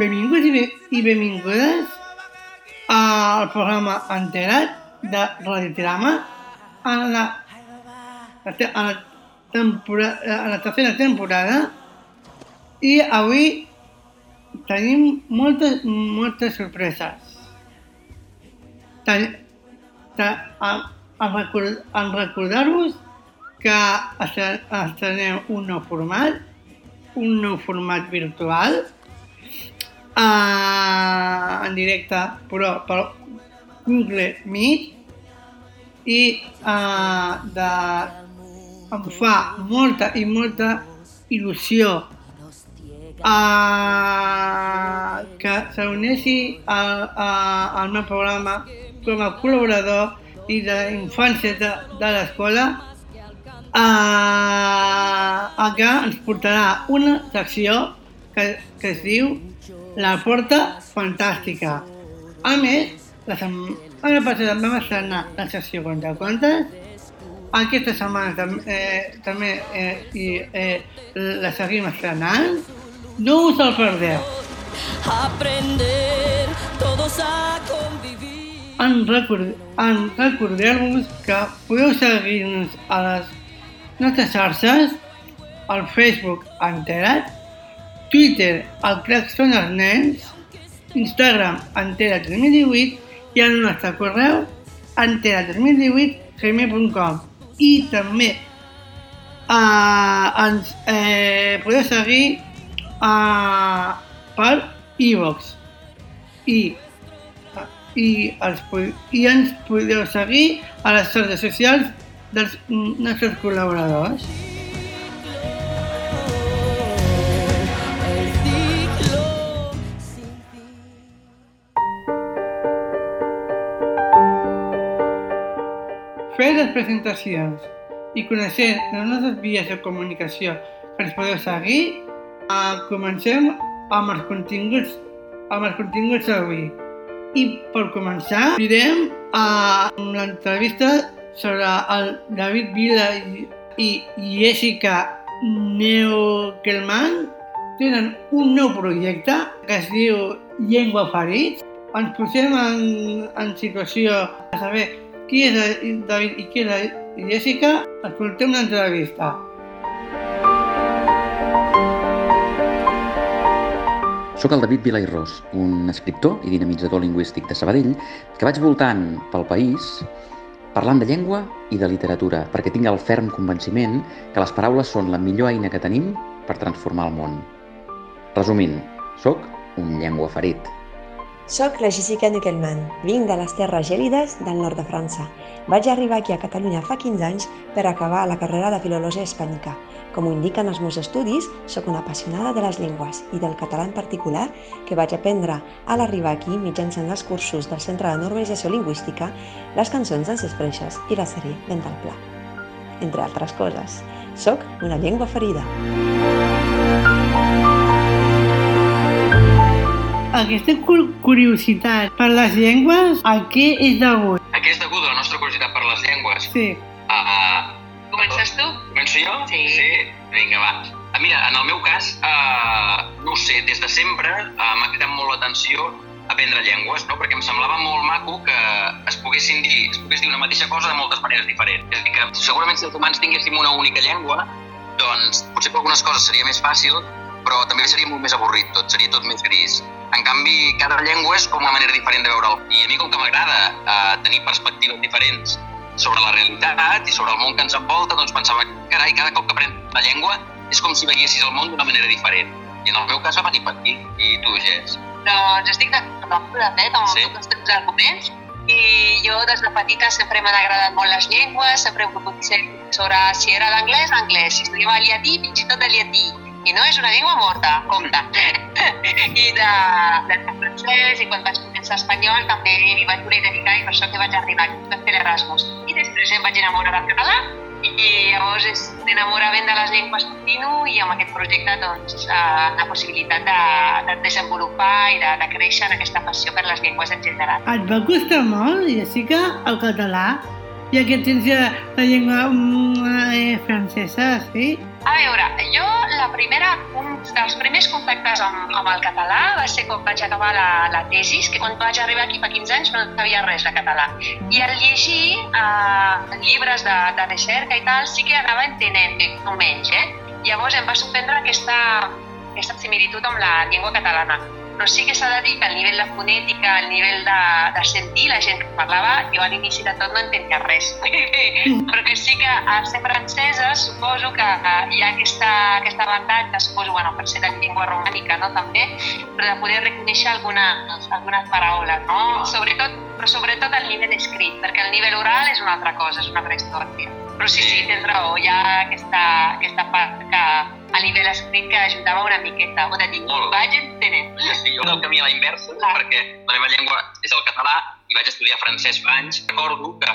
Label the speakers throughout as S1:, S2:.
S1: Benvinguts i, i benvingudes al programa Enterat de Radiotirama en la, en la, tempora, en la tercera temporada i avui tenim moltes, moltes sorpreses. Ten, ten, en, record, en recordar-vos que estre- estrenem un nou format, un nou format virtual, uh, en directe, però per Google Meet i uh, de, em fa molta i molta il·lusió uh, que s'uneixi al, al meu programa com a col·laborador i de infància de, de l'escola uh, que ens portarà una secció que, que es diu La Porta Fantàstica. A més, la setmana passada vam estrenar la secció Conta Contes, aquesta setmana tam eh, també eh, i, eh, la seguim estrenant. No us el perdeu.
S2: Aprender todos a convivir.
S1: En, record, en recordeu-vos que podeu seguir-nos a les nostres xarxes, al Facebook Enterat, Twitter Crac són els nens, Instagram Enterat 2018 i el nostre correu enterat2018 gmail.com i també eh, ens eh, podeu seguir eh, per iVox. I i, els, i ens podeu seguir a les xarxes socials dels nostres col·laboradors. Fer les presentacions i coneixent les nostres vies de comunicació que ens podeu seguir, eh, comencem amb els continguts, amb els continguts d'avui. I per començar, direm a l'entrevista sobre el David Vila i, Jessica Neukelman tenen un nou projecte que es diu Llengua Ferits. Ens posem en, en situació a saber qui és David i qui és Jessica. Escoltem l'entrevista.
S3: Soc el David Vila i Ros, un escriptor i dinamitzador lingüístic de Sabadell que vaig voltant pel país parlant de llengua i de literatura perquè tinc el ferm convenciment que les paraules són la millor eina que tenim per transformar el món. Resumint, sóc un llengua ferit.
S4: Soc la Jessica Nuckelman, vinc de les terres gèlides del nord de França. Vaig arribar aquí a Catalunya fa 15 anys per acabar la carrera de Filologia Hispànica. Com ho indiquen els meus estudis, sóc una apassionada de les llengües i del català en particular, que vaig aprendre a l'arribar aquí mitjançant els cursos del Centre de Normalització Lingüística, les cançons d'Anses Freixas i la sèrie Vent al Pla. Entre altres coses, sóc una llengua ferida.
S1: Aquesta cu- curiositat per les llengües, a què és degut?
S5: A què és degut la nostra curiositat per les llengües?
S1: Sí.
S5: Uh,
S6: Comences tu?
S5: començo jo?
S6: Sí.
S5: Sí? Vinga, va. Ah, mira, en el meu cas, uh, no ho sé, des de sempre uh, m'ha cridat molt l'atenció aprendre llengües, no? perquè em semblava molt maco que es poguessin dir, es pogués dir una mateixa cosa de moltes maneres diferents. És a dir, que segurament si els humans tinguéssim una única llengua, doncs potser per algunes coses seria més fàcil, però també seria molt més avorrit, tot seria tot més gris. En canvi, cada llengua és com una manera diferent de veure'l. I a mi, com que m'agrada eh, tenir perspectives diferents sobre la realitat i sobre el món que ens envolta, doncs pensava, carai, cada cop que aprens una llengua és com si veiessis el món d'una manera diferent. I en el meu cas va venir per aquí. I tu, Jess?
S6: Doncs estic d'acord de fet, amb
S5: Sí.
S6: tots els teus arguments. I jo des de petita sempre m'han agradat molt les llengües, sempre he volgut ser sobre si era l'anglès, anglès, si estudiava el llatí, fins i tot el llatí. I no és una llengua morta, compte. I de, de francès, i quan vaig començar espanyol també m'hi vaig voler dedicar i per això que vaig arribar aquí, vaig fer l'Erasmus. I després em vaig enamorar del català i llavors és enamorament de les llengües continu i amb aquest projecte doncs, eh, la possibilitat de, de desenvolupar i de, de créixer en aquesta passió per les llengües en general.
S1: Et va costar molt, Jessica, el català? ja que tens la, la llengua mm, eh, francesa, sí?
S6: A veure, jo la primera, un dels primers contactes amb, amb el català va ser quan vaig acabar la, la tesis, que quan vaig arribar aquí fa 15 anys no sabia res de català. I al llegir eh, llibres de, de recerca i tal, sí que anava entenent, més o menys, eh? Llavors em va sorprendre aquesta, aquesta similitud amb la llengua catalana. Però sí que s'ha de dir que al nivell de fonètica, al nivell de, de sentir la gent que parlava, jo a l'inici de tot no entenia res. Però que sí que a ser francesa suposo que hi ha aquesta, aquest avantatge, suposo, bueno, per ser de llengua romànica, no, també, però de poder reconèixer algunes, algunes paraules, no? Sobretot, però sobretot al nivell escrit, perquè el nivell oral és una altra cosa, és una altra història. Però sí, sí, tens raó, hi ha aquesta, aquesta part que a nivell escrit que ajudava una miqueta, o de dir,
S5: Molt.
S6: vaig entenent.
S5: Jo sí, jo del camí a la inversa,
S6: Clar.
S5: perquè la meva llengua és el català i vaig estudiar francès fa anys. Recordo que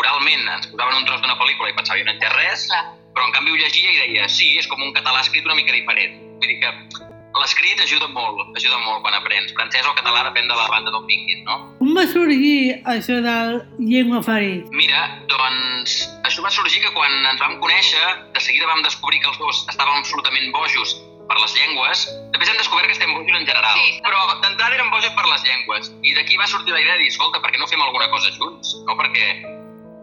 S5: oralment ens posaven un tros d'una pel·lícula i pensava jo no entès res,
S6: Clar.
S5: però en canvi ho llegia i deia sí, és com un català escrit una mica diferent. Vull dir que l'escrit ajuda molt, ajuda molt quan aprens. Francès o català depèn de la banda d'on vinguis, no?
S1: Com va sorgir això del llengua ferit?
S5: Mira, doncs això va sorgir que quan ens vam conèixer, de seguida vam descobrir que els dos estàvem absolutament bojos per les llengües. Després hem descobert que estem bojos en general,
S6: Sí.
S5: però d'entrada érem bojos per les llengües. I d'aquí va sortir la idea de dir, escolta, per què no fem alguna cosa junts? No perquè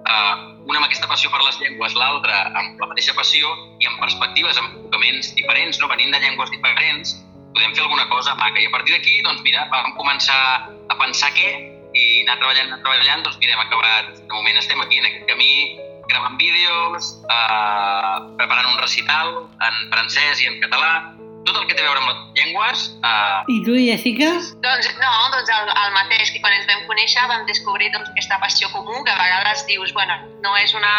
S5: uh, una amb aquesta passió per les llengües, l'altra amb la mateixa passió i amb perspectives, amb enfocaments diferents, no venint de llengües diferents, podem fer alguna cosa maca. I a partir d'aquí, doncs mira, vam començar a pensar què i anar treballant, anar treballant, doncs mira, hem acabat, de moment estem aquí en aquest camí, gravant vídeos, eh, preparant un recital en francès i en català, tot el que té a veure amb les llengües, eh,
S1: I tu, Jessica?
S6: Doncs no, doncs el, el mateix, que quan ens vam conèixer vam descobrir doncs, aquesta passió comú, que a vegades dius, bueno, no és una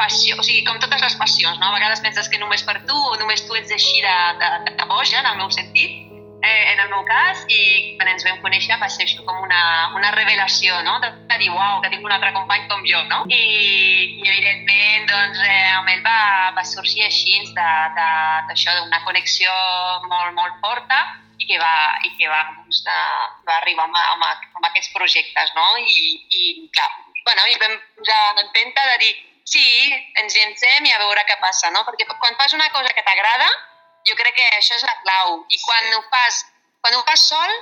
S6: passió, o sigui, com totes les passions, no? A vegades penses que només per tu o només tu ets així de, de, de boja, en el meu sentit, eh, en el meu cas, i quan ens vam conèixer va ser això com una, una revelació, no? De, de dir, uau, que tinc un altre company com jo, no? I, i evidentment, doncs, eh, amb ell va, va sorgir així d'això, d'una connexió molt, molt forta i que va, i que va, doncs, de, va arribar amb, amb, amb aquests projectes, no? I, i clar, bueno, i vam posar l'empenta de dir, sí, ens llencem i a veure què passa, no? Perquè quan fas una cosa que t'agrada, jo crec que això és la clau. I quan ho fas, quan ho fas sol,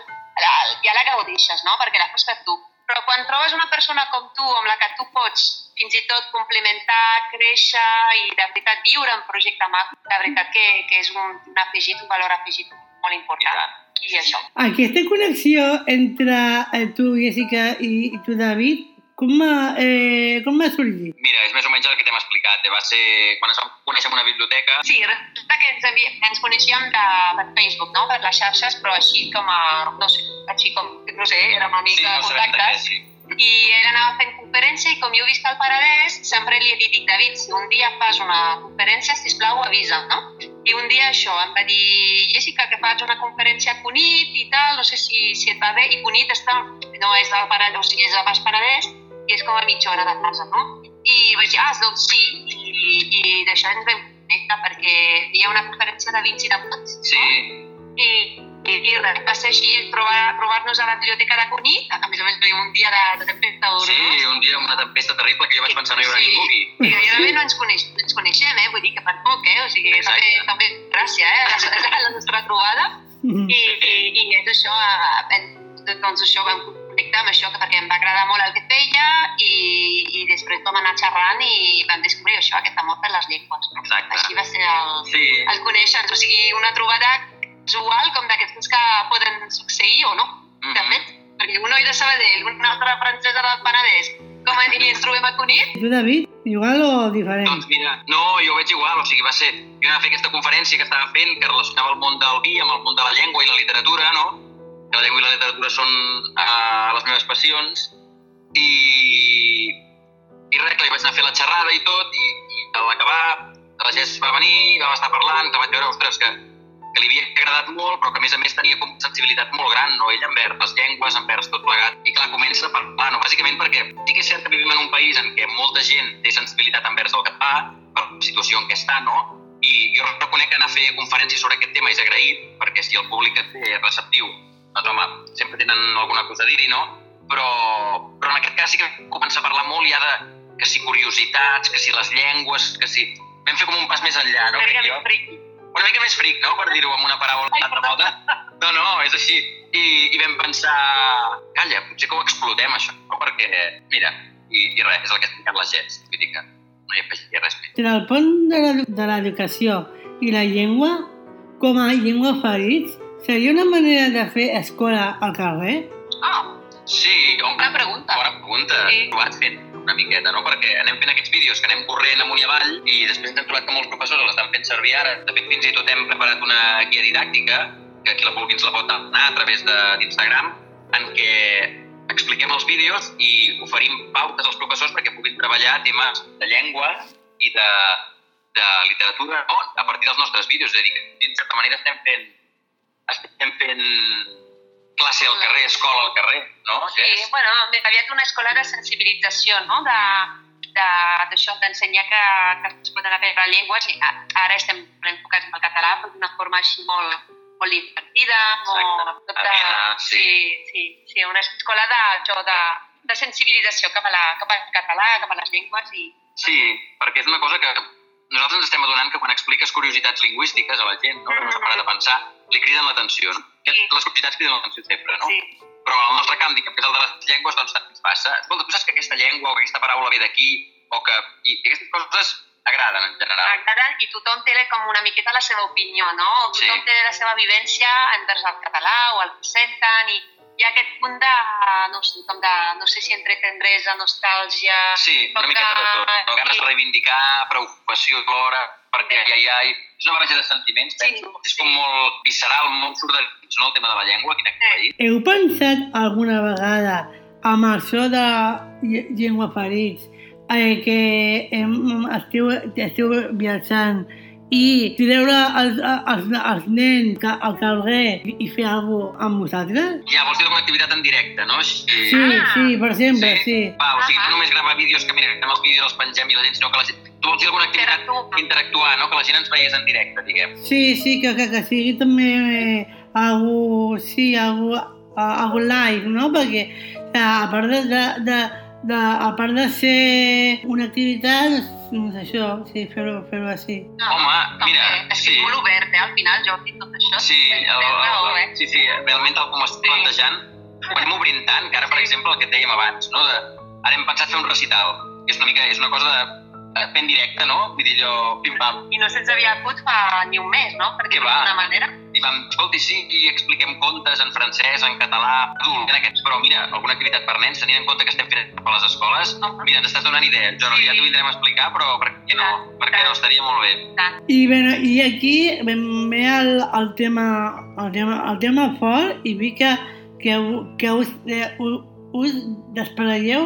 S6: ja la gaudixes, no? Perquè la fas per tu. Però quan trobes una persona com tu, amb la que tu pots fins i tot complementar, créixer i de veritat viure un projecte maco, de veritat que, que és un, un afegit, un valor afegit molt important. I això.
S1: Aquesta connexió entre eh, tu, Jessica, i tu, David, com va, eh, com va sorgir?
S5: mira, és més o menys el que t'hem explicat. Eh? Va ser quan ens vam conèixer en una biblioteca,
S6: Sí, resulta que ens, havi- ens coneixíem de, per Facebook, no? per les xarxes, però així com a, no sé, així com, no sé, érem una
S5: sí,
S6: mica
S5: no de què,
S6: contactes.
S5: sí.
S6: I ell anava fent conferència i com jo visc al Paradès, sempre li he dit, David, si un dia fas una conferència, sisplau, avisa, no? I un dia això, em va dir, Jessica, que faig una conferència a Cunit i tal, no sé si, si et va bé, i Cunit està, no és del Paradès, o sigui, és del Baix Paradès, i és com a mitja hora de casa, no? I vaig dir, ah, doncs sí, i, i d'això ens vam connectar perquè hi ha una conferència de 20 minuts,
S5: Sí,
S6: i, i, i res, va ser així, trobar- trobar-nos a la biblioteca de Cunit, a més a més veia un dia de, de tempesta
S5: sí,
S6: horrorosa,
S5: un dia amb una tempesta terrible que jo vaig pensar no hi haurà
S6: Sí.
S5: ningú aquí.
S6: i gairebé no ens, coneix, ens coneixem, eh? vull dir que per poc, eh? o sigui, també,
S5: Exacte.
S6: també gràcia eh? a la, a la nostra trobada,
S1: Mhm.
S6: i, i, i és això, eh, en- doncs això vam connectar amb això que perquè em va agradar molt el que feia i, i després vam anar xerrant i vam descobrir això, aquest amor per les llengües.
S5: Exacte.
S6: Així va ser el,
S5: Sí,
S6: el conèixer-nos, o sigui, una trobada casual com d'aquestes que poden succeir o no,
S5: Mhm.
S6: de fet, perquè un oi de Sabadell, una altra francesa del Penedès, com a dir, ens trobem a Cunit,
S1: Tu, David, igual o diferent?
S5: Doncs mira, no, jo ho veig igual, o sigui, va ser... Jo anava a fer aquesta conferència que estava fent, que relacionava el món del vi amb el món de la llengua i la literatura, no? Que la llengua i la literatura són uh, les meves passions. I, i res, clar, jo vaig anar a fer la xerrada i tot, i, i a l'acabar la Jess va venir, vam estar parlant, que vaig veure, ostres, que, que li havia agradat molt, però que a més a més tenia com sensibilitat molt gran, no? Ell envers les llengües, envers tot plegat. I clar, comença a parlar, no? Bàsicament perquè sí que és cert que vivim en un país en què molta gent té sensibilitat envers el català, per la situació en què està, no? I jo reconec que anar a fer conferències sobre aquest tema és agraït, perquè si el públic et té receptiu, doncs home, sempre tenen alguna cosa a dir-hi, no? Però, però en aquest cas sí que comença a parlar molt ja de, que si curiositats, que si les llengües, que si... Vam fer com un pas més enllà, no?
S6: Una mica més friqui.
S5: Una mica més fric, no?, per dir-ho amb una paraula
S6: Ai,
S5: altra
S6: perdó.
S5: moda. No, no, és així. I, I vam pensar, calla, potser que ho explotem, això, no? perquè, mira, i, i res, és el que ha explicat la Jess. Vull dir que no hi afegiria res més.
S1: Entre el pont de de l'educació i la llengua, com a llengua ferits, seria una manera de fer escola al carrer?
S6: Ah,
S5: Sí, home,
S6: Bona pregunta.
S5: Bona pregunta.
S6: Sí.
S5: He provat fent una miqueta, no? Perquè anem fent aquests vídeos que anem corrent amunt i avall i després hem trobat que molts professors l'estan fent servir ara. De fet, fins i tot hem preparat una guia didàctica, que qui la vulgui ens la pot anar a través de- d'Instagram, en què expliquem els vídeos i oferim pautes als professors perquè puguin treballar temes de llengua i de, de literatura no? a partir dels nostres vídeos. És a dir, que, en certa manera estem fent, estem fent classe al carrer, escola al carrer, no?
S6: sí,
S5: Jess?
S6: bueno, més aviat una escola de sensibilització, no? De, de- d'això, d'ensenyar que, que es poden aprendre llengües. I ara estem enfocats en el català, però d'una forma així molt, molt divertida, molt...
S5: Exacte. Amena, sí.
S6: sí. Sí, sí, una escola de, això, de, de sensibilització cap, a la, cap al català, cap a les llengües i...
S5: Sí, perquè és una cosa que nosaltres ens estem adonant que quan expliques curiositats lingüístiques a la gent, no, que no s'ha parat a pensar, li criden l'atenció. No? Que
S6: Sí.
S5: Les curiositats criden l'atenció sempre, no?
S6: Sí,
S5: Però el nostre camp, que és el de les llengües, doncs també ens passa. Escolta, tu saps que aquesta llengua o que aquesta paraula ve d'aquí, o que... I, I aquestes coses agraden en general.
S6: agraden i tothom té com una miqueta la seva opinió, no?
S5: Sí.
S6: Tothom té la seva vivència envers el català o el senten i hi ha aquest punt de, no sé, com de, no sé si entre tendresa, nostàlgia...
S5: Sí, una miqueta de tot. No? Ganes
S6: sí.
S5: de reivindicar, preocupació alhora, perquè ai, ai, ai, és una barreja de sentiments,
S6: Sí,
S5: penso. És
S6: sí.
S5: com molt visceral, molt surt de dins, no, el tema de la llengua aquí en aquest país.
S1: Heu pensat alguna vegada amb això de lle- llengua ferits eh, que em, esteu, esteu viatjant i treure els, els, els nens al carrer i, fer alguna cosa amb vosaltres?
S5: Ja, vols dir alguna activitat en directe, no? Així...
S1: Sí,
S6: Ah.
S1: sí, per exemple, sí.
S5: Va, o sigui, no només gravar vídeos que mira, fem els vídeos, els pengem i la gent, sinó que la gent... Tu vols dir alguna activitat
S6: Interactuar.
S5: interactuar, no? Que la gent ens veiés en directe, diguem.
S1: Sí, sí, que, que, que sigui també eh, algú, sí, algú, algú live, no? Perquè eh, a part de, de, de, de, a part de ser una activitat, doncs, doncs això, sí, fer-ho fer així.
S6: No,
S5: Home, mira, sí.
S6: molt obert, eh, al final, Jordi, tot això.
S5: Sí, el,
S6: raó,
S5: el,
S6: eh?
S5: sí, sí, realment tal com ho estic
S6: Sí.
S5: plantejant, ho anem obrint tant, que ara, per
S6: Sí.
S5: exemple, el que et dèiem abans, no? De, ara hem pensat fer un recital, que és una mica, és una cosa de, eh, ben directa, no? Vull dir, allò, pim-pam,
S6: I no se'ns havia acut fa ni un mes, no? Per
S5: Què
S6: dir-ho
S5: va?
S6: d'alguna manera.
S5: i vam, escolti, sí, i expliquem contes en francès, en català, adult, en aquests, però mira, alguna activitat per nens, tenint en compte que estem fent a les escoles, mira, ens estàs donant idees, Jordi,
S6: Sí.
S5: ja t'ho vindrem a explicar, però per què no?
S6: Tant,
S5: Per què no? Estaria molt bé.
S6: Tant.
S1: I, bé, i aquí ve el, el, tema, el, tema, el tema fort i vi que, que, que us, eh, u- us desplegueu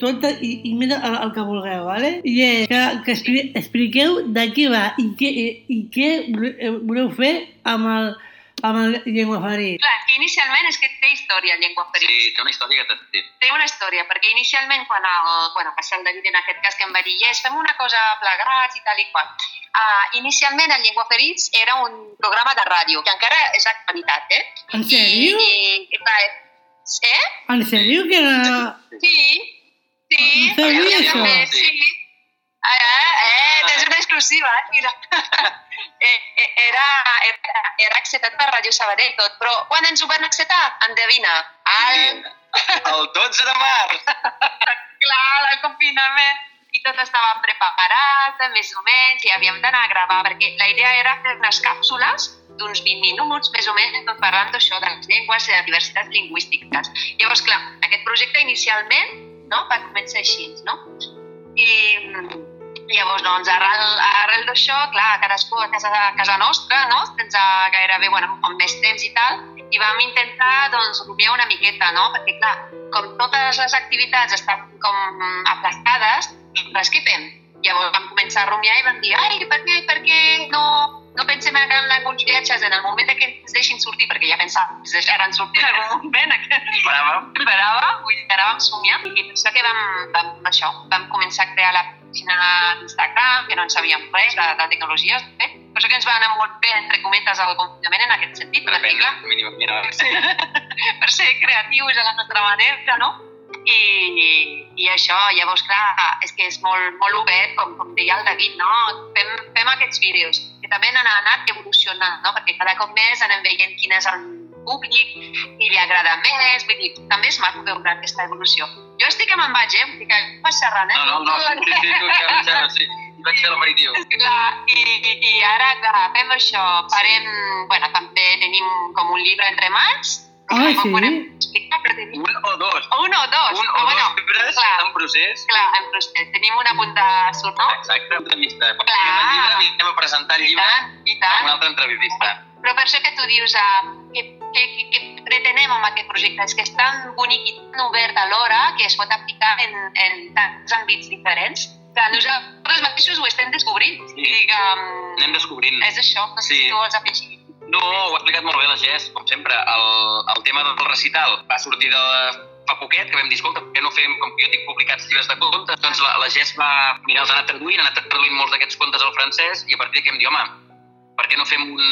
S1: tot i, i més el, el que vulgueu, vale? I és que, que expli, expliqueu de què va i què, i, i què voleu- voleu fer amb el, amb el llengua ferit.
S6: Clar, que inicialment és que té història el llengua ferit.
S5: Sí, té una història que t'estim.
S6: té una història, perquè inicialment quan el, bueno, va ser el David en aquest cas que em va dir yes, fem una cosa plegats i tal i qual. Uh, inicialment el Llengua Ferits era un programa de ràdio, que encara és d'actualitat, eh?
S1: En sèrio?
S6: I, i, eh?
S1: En sèrio que era...
S6: Sí, sí.
S1: Sabia
S6: sí, també, Sí. Ah, eh, eh, tens una exclusiva, eh? Mira. eh, eh, era, era, era acceptat per Ràdio Sabadell tot, però quan ens ho van acceptar? Endevina. Al,
S5: El 12 de març!
S6: clar, el confinament, i tot estava preparat, més o menys, i havíem d'anar a gravar, perquè la idea era fer unes càpsules d'uns 20 minuts, més o menys, tot parlant d'això, de les llengües i de diversitats lingüístiques. Llavors, clar, aquest projecte inicialment no, va començar així, no? I llavors, doncs, arrel, arrel d'això, clar, cadascú a casa, a casa nostra, no? sense gairebé, bueno, amb més temps i tal, i vam intentar, doncs, rumiar una miqueta, no? Perquè, clar, com totes les activitats estan com aplastades, res que fem? Llavors vam començar a rumiar i vam dir, ai, per què, per què no, no pensem en alguns viatges en el moment que ens deixin sortir, perquè ja pensàvem que ens deixaran sortir en algun moment, que
S5: esperàvem,
S6: vull dir, anàvem somiant, i per això que vam, vam, això, vam començar a crear la pàgina d'Instagram, que no en sabíem res de, de tecnologies, eh? per això que ens va anar molt bé, entre cometes, el confinament en aquest sentit,
S5: Per
S6: perquè, clar.
S5: Mira,
S6: sí, per ser creatius a la nostra manera, no? I, i això, llavors, clar, és que és molt, molt obert, com, com deia el David, no? Fem, fem aquests vídeos, que també han anat evolucionant, no? Perquè cada cop més anem veient quin és el públic, i li agrada més, vull dir, també és maco veure aquesta evolució. Jo estic que me'n vaig, eh? Vull dir que vas xerrant, eh?
S5: No, no, no, sí, sí, tu, ja, ja, sí. I vaig fer l'aperitiu.
S6: Clar, i, i, i ara clar, fem això, farem, bueno, també tenim com un llibre entre mans,
S1: Ah, sí?
S6: tenim
S5: Un o dos.
S6: un o dos,
S5: Un o
S6: però bueno,
S5: dos llibres
S6: clar.
S5: en procés.
S6: clar, en procés. Tenim una punta surt, no?
S5: Exacte, un entrevista. Quan
S6: Clar.
S5: el llibre, anem a presentar el
S6: I
S5: llibre
S6: tant, i
S5: amb
S6: tant.
S5: una altra entrevista.
S6: Però per això que tu dius, uh, què, què, què, què pretenem amb aquest projecte? És que és tan bonic i tan obert alhora que es pot aplicar en, en tants àmbits diferents que nosaltres mateixos ho estem descobrint.
S5: Sí.
S6: I que, um,
S5: Anem descobrint.
S6: és això, no sé
S5: Sí.
S6: si tu vols afegir.
S5: No, ho ha explicat molt bé la Gess, com sempre. El, el tema del recital va sortir de fa poquet, que vam dir, escolta, per què no fem, com que jo tinc publicats llibres de contes, doncs la, la Gess va, mira, els ha anat traduint, ha anat traduint molts d'aquests contes al francès, i a partir d'aquí em diu, home, per què no fem un,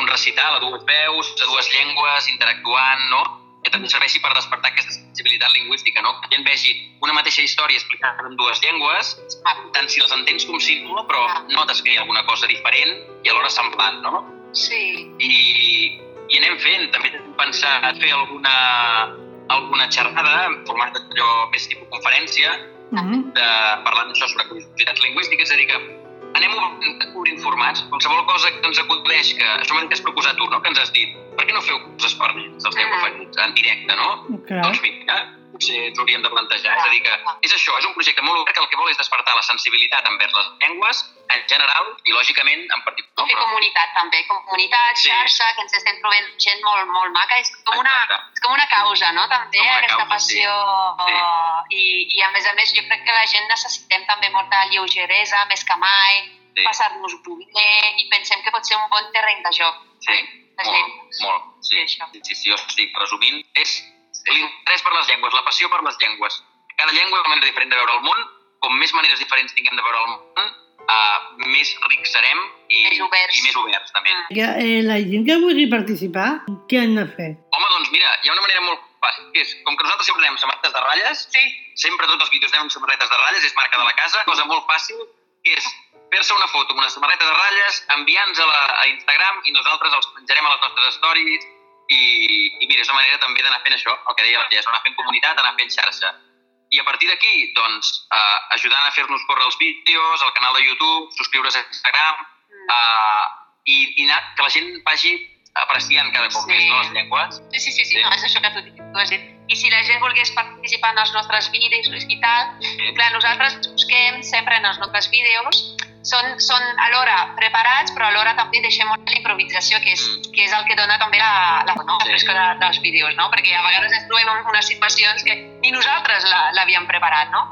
S5: un recital a dues veus, a dues llengües, interactuant, no? Que també serveixi per despertar aquesta sensibilitat lingüística, no? Que la gent vegi una mateixa història explicada en dues llengües, tant si les entens com si no, però notes que hi ha alguna cosa diferent i alhora semblant, no?
S6: Sí,
S5: i, i anem fent. També hem pensat fer alguna, alguna xerrada en format allò més tipus conferència,
S1: Mhm.
S5: de, parlant això sobre curiositats lingüístiques, és a dir, que anem obrint, obrint formats. Qualsevol cosa que ens acudeix, que això m'ho has proposat tu, no? que ens has dit, per què no feu coses per nens, els llengua ferits, en directe, no?
S1: Clar.
S5: Doncs mira, potser ens hauríem de plantejar. És a dir, que és això, és un projecte molt obert que el que vol és despertar la sensibilitat envers les llengües en general i, lògicament, en particular.
S6: I fer comunitat també, comunitat,
S5: Sí.
S6: xarxa, que ens estem trobant gent molt, molt maca. És com una,
S5: Exacte.
S6: és com una causa, no? També,
S5: Com una
S6: aquesta
S5: causa,
S6: passió.
S5: sí.
S6: uh, I, I, a més a més, jo crec que la gent necessitem també molta lleugeresa, més que mai,
S5: Sí.
S6: passar-nos-ho bé, i pensem que pot ser un bon terreny de joc.
S5: Sí,
S6: Les
S5: molt, molt. Sí,
S6: Sí, això.
S5: sí, sí, sí, jo estic resumint. És l'interès per les llengües, la passió per les llengües. Cada llengua és una manera diferent de veure el món. Com més maneres diferents tinguem de veure el món, uh, més rics serem i
S6: Més oberts.
S5: i més oberts, també.
S1: Ja, eh, la gent que vulgui participar, què han de fer?
S5: Home, doncs mira, hi ha una manera molt fàcil, que és, com que nosaltres sempre anem amb samarretes de ratlles,
S6: Sí.
S5: sempre tots els vídeos anem amb samarretes de ratlles, és marca de la casa, cosa molt fàcil, que és fer-se una foto amb una samarreta de ratlles, enviar-nos a, la, a Instagram i nosaltres els penjarem a les nostres stories i, i mira, és una manera també d'anar fent això, el que deia la Jess, anar fent comunitat, anar fent xarxa. I a partir d'aquí, doncs, eh, ajudant a fer-nos córrer els vídeos, al canal de YouTube, subscriure's a Instagram, eh, i, i anar, que la gent vagi apreciant cada cop
S6: Sí.
S5: més no, les llengües.
S6: Sí, sí, sí, sí,
S5: Sí.
S6: no, és això que tu, tu has dit. I si la gent volgués participar en els nostres vídeos i tal,
S5: Sí.
S6: clar, nosaltres busquem sempre en els nostres vídeos, són, són alhora preparats, però alhora també deixem molt la improvisació, que és,
S5: Mm.
S6: que és el que dona també la, la, no,
S5: Sí.
S6: fresca de, dels vídeos, no? Perquè a vegades ens trobem en unes situacions que ni nosaltres la- l'havíem preparat, no?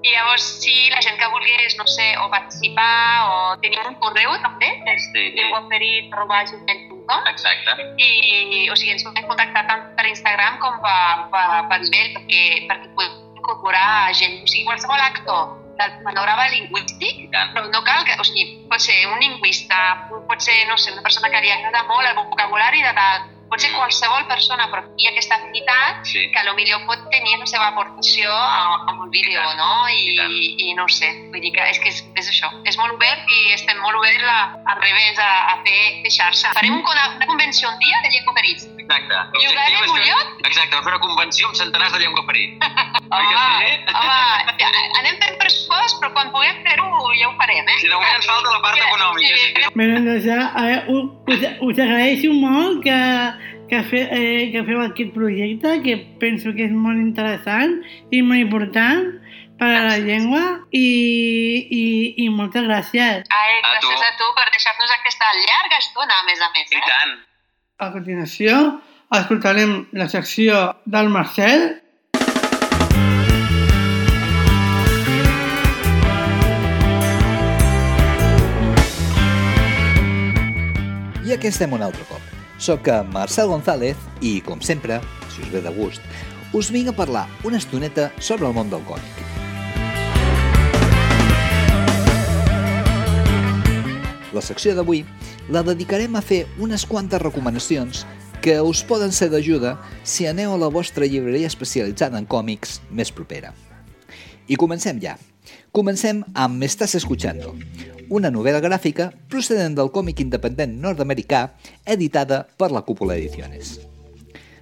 S6: I llavors, si la gent que volgués, no sé, o participar, o tenim un correu també, és
S5: Sí.
S6: llengüaferit.gmail.com
S5: Exacte.
S6: i o sigui, ens podem contactar tant per Instagram com per, per, per e-mail perquè, perquè podem incorporar gent, o sigui, qualsevol actor del panorama lingüístic, però no cal que, o sigui, pot ser un lingüista, pot ser, no sé, una persona que li agrada molt el vocabulari de tal, pot ser qualsevol persona, però hi ha aquesta afinitat
S5: Sí.
S6: que potser pot tenir la seva aportació a- amb el vídeo,
S5: I tant,
S6: no?
S5: i.
S6: I, I, no ho sé, vull dir que és que és, és això, és molt obert i estem molt oberts a, al revés, a, a fer de xarxa. Farem un, una, una convenció un dia de llengua ferits.
S5: Exacte. L'objectiu és
S6: un
S5: fer-? Exacte, fer una convenció amb centenars de llengua ferit.
S6: Home,
S5: sí?
S6: home, ja, anem fent pressupost, però quan puguem fer-ho ja ho farem, eh?
S5: Si de moment ens falta la part econòmica.
S6: Sí,
S5: Sí.
S1: Bé, doncs, eh, us, us, agraeixo molt que, que, fe, eh, que feu aquest projecte, que penso que és molt interessant i molt important per a la llengua i, i, i moltes gràcies.
S6: Ai,
S5: A tu.
S6: gràcies a tu per deixar-nos aquesta llarga estona, a més a més.
S5: I
S6: Eh?
S5: tant.
S1: A continuació, escoltarem la secció del Marcel.
S7: I aquí estem un altre cop. Soc Marcel González i, com sempre, si us ve de gust, us vinc a parlar una estoneta sobre el món del còmic. La secció d'avui la dedicarem a fer unes quantes recomanacions que us poden ser d'ajuda si aneu a la vostra llibreria especialitzada en còmics més propera. I comencem ja. Comencem amb M'estàs escuchando, una novel·la gràfica procedent del còmic independent nord-americà editada per la Cúpula Ediciones.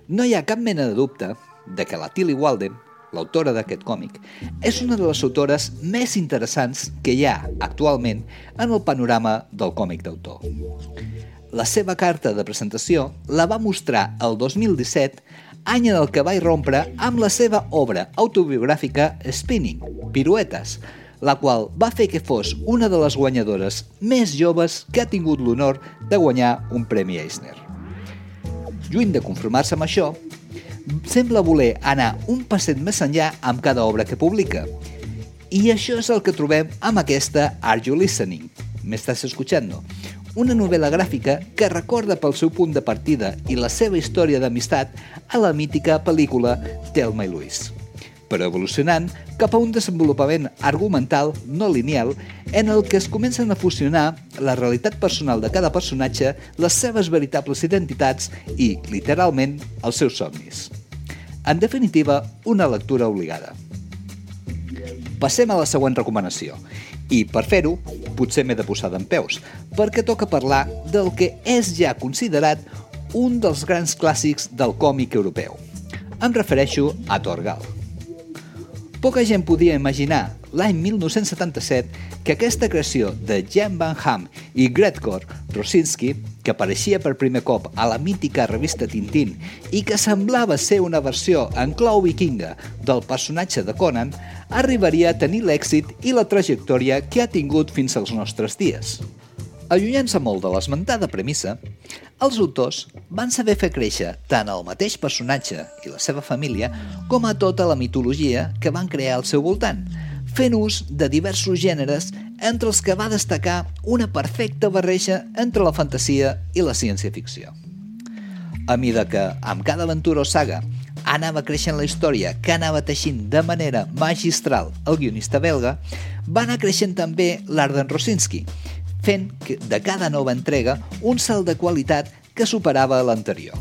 S7: No hi ha cap mena de dubte de que la Tilly Walden, l'autora d'aquest còmic, és una de les autores més interessants que hi ha actualment en el panorama del còmic d'autor. La seva carta de presentació la va mostrar el 2017, any en el que va irrompre amb la seva obra autobiogràfica Spinning, Piruetes, la qual va fer que fos una de les guanyadores més joves que ha tingut l'honor de guanyar un Premi Eisner. Lluny de conformar-se amb això, sembla voler anar un passet més enllà amb cada obra que publica. I això és el que trobem amb aquesta Are You Listening? M'estàs escuchando? Una novel·la gràfica que recorda pel seu punt de partida i la seva història d'amistat a la mítica pel·lícula Thelma i Louise però evolucionant cap a un desenvolupament argumental no lineal en el que es comencen a fusionar la realitat personal de cada personatge, les seves veritables identitats i, literalment, els seus somnis. En definitiva, una lectura obligada. Passem a la següent recomanació. I per fer-ho, potser m'he de posar d'en peus, perquè toca parlar del que és ja considerat un dels grans clàssics del còmic europeu. Em refereixo a Torgal. Poca gent podia imaginar l'any 1977 que aquesta creació de Jan Van Ham i Gretkor Rosinski, que apareixia per primer cop a la mítica revista Tintín i que semblava ser una versió en clau vikinga del personatge de Conan, arribaria a tenir l'èxit i la trajectòria que ha tingut fins als nostres dies. Allunyant-se molt de l'esmentada premissa, els autors van saber fer créixer tant el mateix personatge i la seva família com a tota la mitologia que van crear al seu voltant, fent ús de diversos gèneres entre els que va destacar una perfecta barreja entre la fantasia i la ciència-ficció. A mida que, amb cada aventura o saga, anava creixent la història que anava teixint de manera magistral el guionista belga, va anar creixent també l'art d'en Rosinski, fent de cada nova entrega un salt de qualitat que superava l'anterior.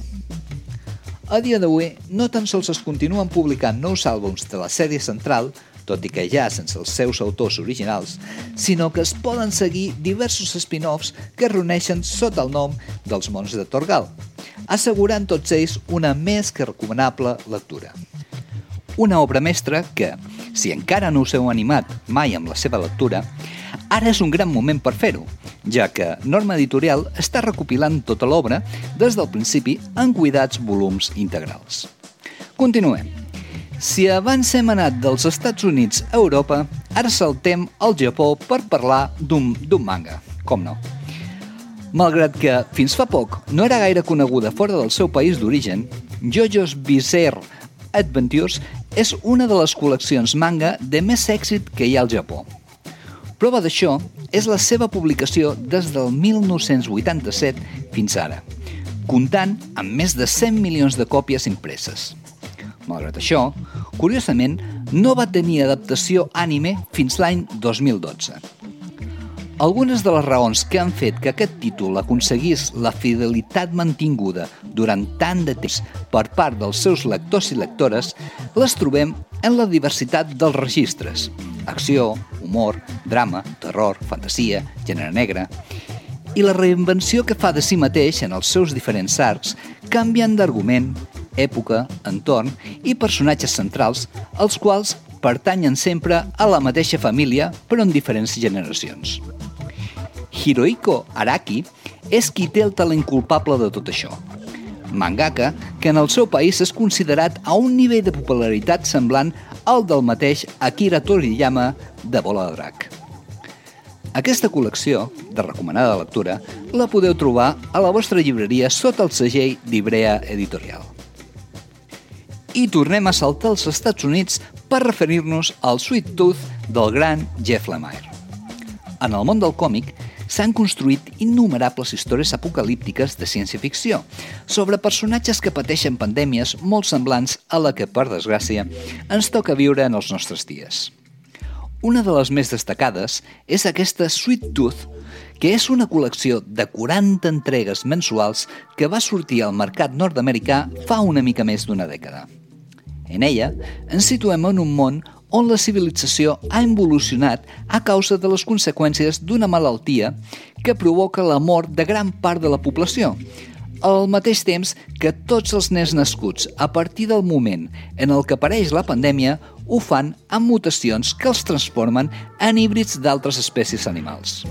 S7: A dia d'avui, no tan sols es continuen publicant nous àlbums de la sèrie central, tot i que ja sense els seus autors originals, sinó que es poden seguir diversos spin-offs que es reuneixen sota el nom dels mons de Torgal, assegurant tots ells una més que recomanable lectura. Una obra mestra que, si encara no us heu animat mai amb la seva lectura, Ara és un gran moment per fer-ho, ja que Norma Editorial està recopilant tota l'obra des del principi en cuidats volums integrals. Continuem. Si abans hem anat dels Estats Units a Europa, ara saltem al Japó per parlar d'un manga, com no. Malgrat que, fins fa poc, no era gaire coneguda fora del seu país d'origen, JoJo's Bizarre Adventures és una de les col·leccions manga de més èxit que hi ha al Japó. Prova d'això és la seva publicació des del 1987 fins ara, comptant amb més de 100 milions de còpies impreses. Malgrat això, curiosament, no va tenir adaptació ànime fins l'any 2012. Algunes de les raons que han fet que aquest títol aconseguís la fidelitat mantinguda durant tant de temps per part dels seus lectors i lectores les trobem en la diversitat dels registres, acció, humor, drama, terror, fantasia, gènere negre, i la reinvenció que fa de si mateix en els seus diferents arcs, canviant d'argument, època, entorn i personatges centrals, els quals pertanyen sempre a la mateixa família, però en diferents generacions. Hirohiko Araki és qui té el talent culpable de tot això. Mangaka, que en el seu país és considerat a un nivell de popularitat semblant al del mateix Akira Toriyama de Bola de Drac. Aquesta col·lecció, de recomanada lectura, la podeu trobar a la vostra llibreria sota el segell d'Ibrea Editorial. I tornem a saltar als Estats Units per referir-nos al Sweet Tooth del gran Jeff Lemire. En el món del còmic s'han construït innumerables històries apocalíptiques de ciència-ficció sobre personatges que pateixen pandèmies molt semblants a la que, per desgràcia, ens toca viure en els nostres dies. Una de les més destacades és aquesta Sweet Tooth, que és una col·lecció de 40 entregues mensuals que va sortir al mercat nord-americà fa una mica més d'una dècada. En ella ens situem en un món on la civilització ha involucionat a causa de les conseqüències d'una malaltia que provoca la mort de gran part de la població, al mateix temps que tots els nens nascuts a partir del moment en el que apareix la pandèmia ho fan amb mutacions que els transformen en híbrids d'altres espècies animals.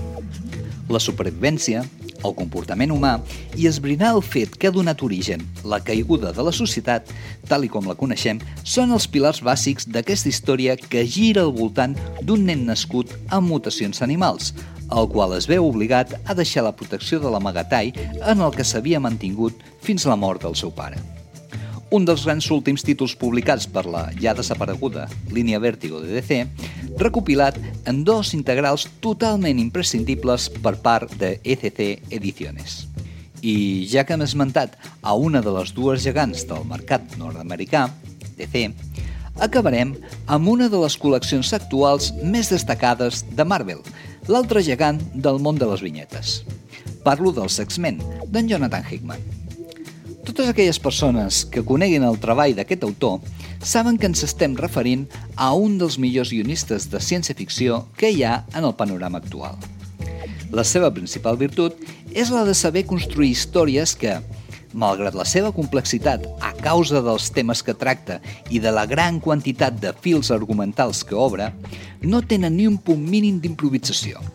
S7: La supervivència, el comportament humà i esbrinar el fet que ha donat origen la caiguda de la societat, tal i com la coneixem, són els pilars bàsics d'aquesta història que gira al voltant d'un nen nascut amb mutacions animals, el qual es veu obligat a deixar la protecció de l'amagatai en el que s'havia mantingut fins la mort del seu pare. Un dels grans últims títols publicats per la ja desapareguda línia Vértigo de DC, recopilat en dos integrals totalment imprescindibles per part de ECC Ediciones. I ja que hem esmentat a una de les dues gegants del mercat nord-americà, DC, acabarem amb una de les col·leccions actuals més destacades de Marvel, l'altre gegant del món de les vinyetes. Parlo dels X-Men, d'en Jonathan Hickman. Totes aquelles persones que coneguin el treball d'aquest autor saben que ens estem referint a un dels millors guionistes de ciència-ficció que hi ha en el panorama actual. La seva principal virtut és la de saber construir històries que, malgrat la seva complexitat a causa dels temes que tracta i de la gran quantitat de fils argumentals que obre, no tenen ni un punt mínim d'improvisació.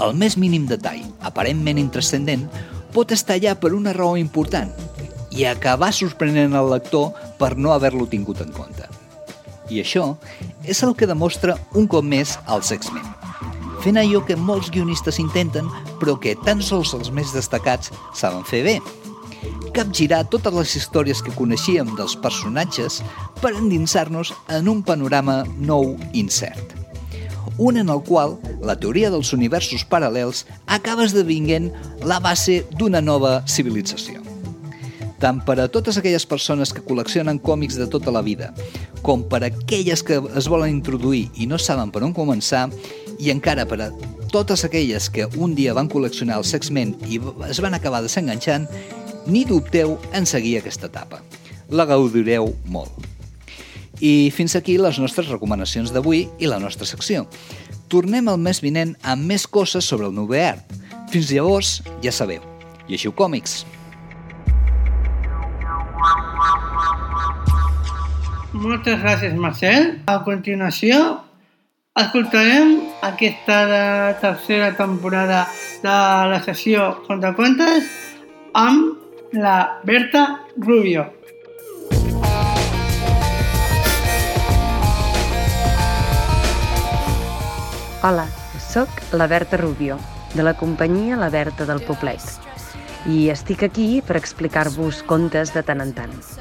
S7: El més mínim detall, aparentment intrascendent, pot estar allà per una raó important i acabar sorprenent el lector per no haver-lo tingut en compte. I això és el que demostra un cop més els X-Men, fent allò que molts guionistes intenten però que tan sols els més destacats saben fer bé, capgirar totes les històries que coneixíem dels personatges per endinsar-nos en un panorama nou incert. Un en el qual la teoria dels universos paral·lels acaba esdevinguent la base d'una nova civilització. Tant per a totes aquelles persones que col·leccionen còmics de tota la vida, com per a aquelles que es volen introduir i no saben per on començar, i encara per a totes aquelles que un dia van col·leccionar els X-Men i es van acabar desenganxant, ni dubteu en seguir aquesta etapa. La gaudireu molt. I fins aquí les nostres recomanacions d'avui i la nostra secció. Tornem el mes vinent amb més coses sobre el nou art. Fins llavors, ja sabeu, llegiu còmics.
S1: Moltes gràcies, Marcel. A continuació, escoltarem aquesta tercera temporada de la sessió Contacontes amb la Berta Rubio.
S8: Hola, sóc la Berta Rubio, de la companyia La Berta del Poblet, i estic aquí per explicar-vos contes de tant en tant.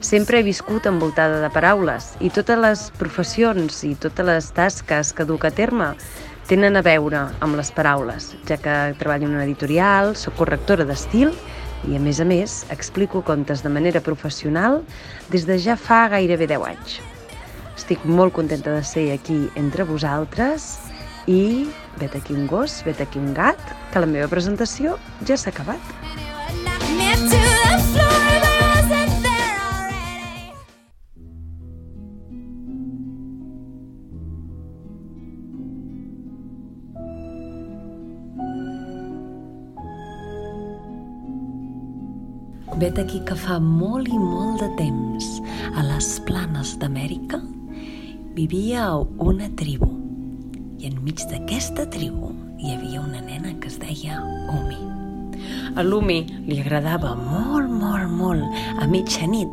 S8: Sempre he viscut envoltada de paraules i totes les professions i totes les tasques que duc a terme tenen a veure amb les paraules, ja que treballo en una editorial, sóc correctora d'estil i, a més a més, explico contes de manera professional des de ja fa gairebé 10 anys. Estic molt contenta de ser aquí entre vosaltres i vet aquí un gos, vet aquí un gat, que la meva presentació ja s'ha acabat. Vet aquí que fa molt i molt de temps, a les planes d'Amèrica, vivia una tribu. I enmig d'aquesta tribu hi havia una nena que es deia Umi. A l'Umi li agradava molt, molt, molt, a mitjanit,